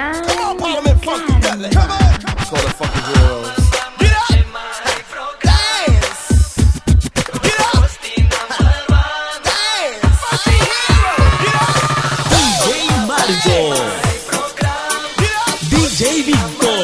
Come on, Parliament, fuck you, Bentley. Come on. It's all the fucking girls. Get up. Dance. Get up. Dance. Get up. DJ Margo. Get up. DJ Vitor.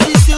Some